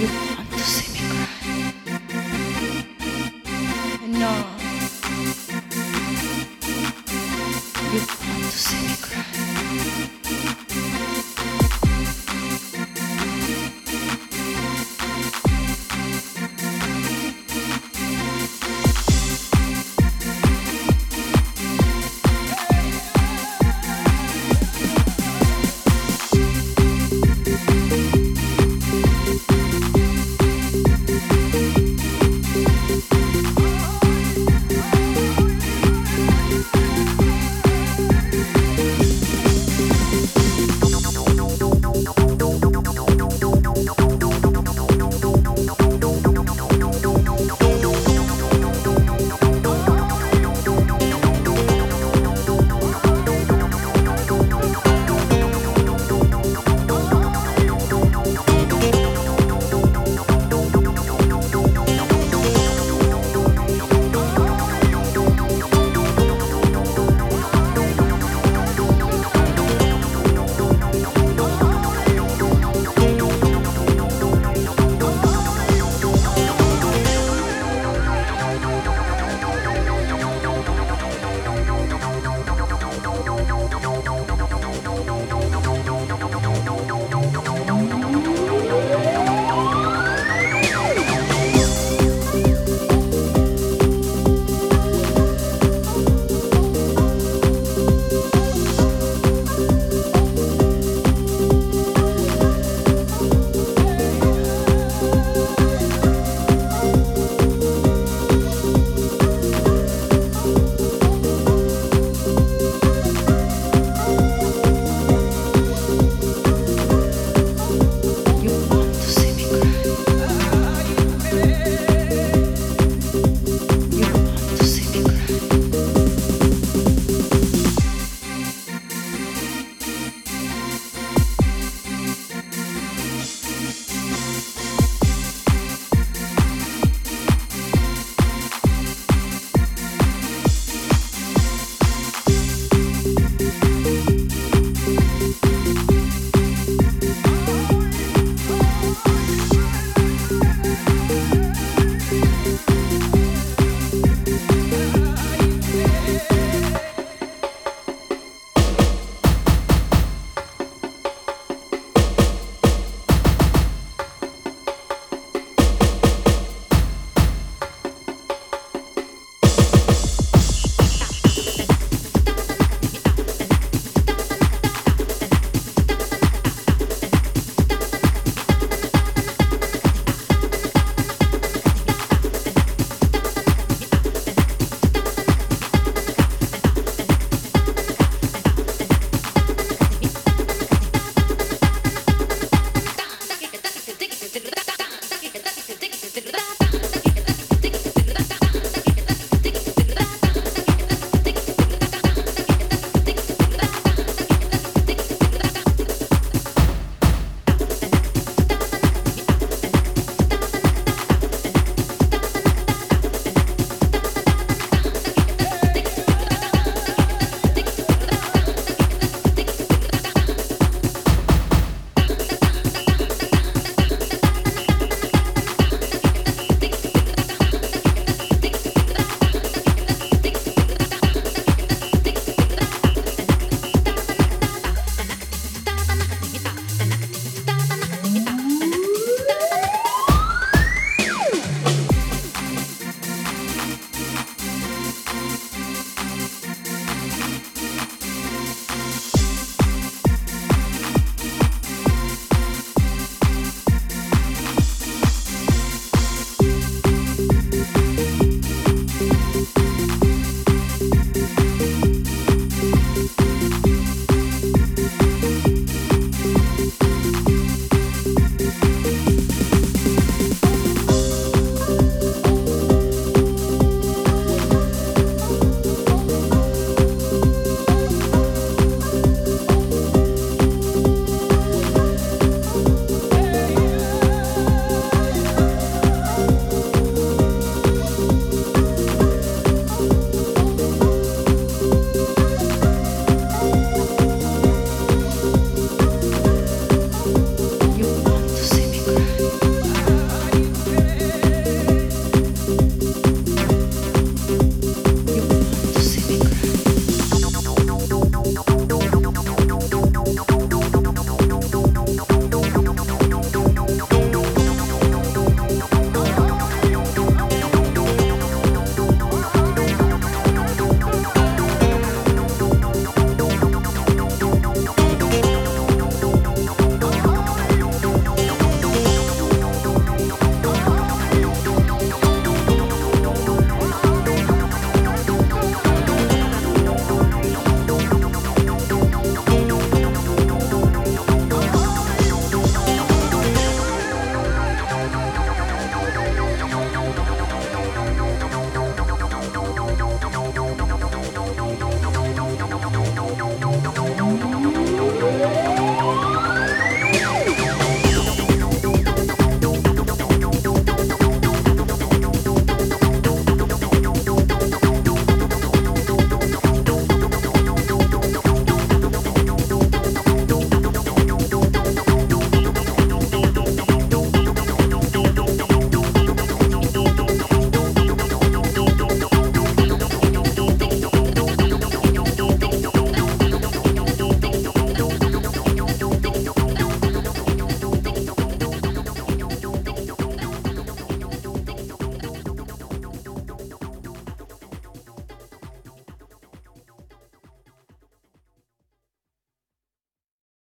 you.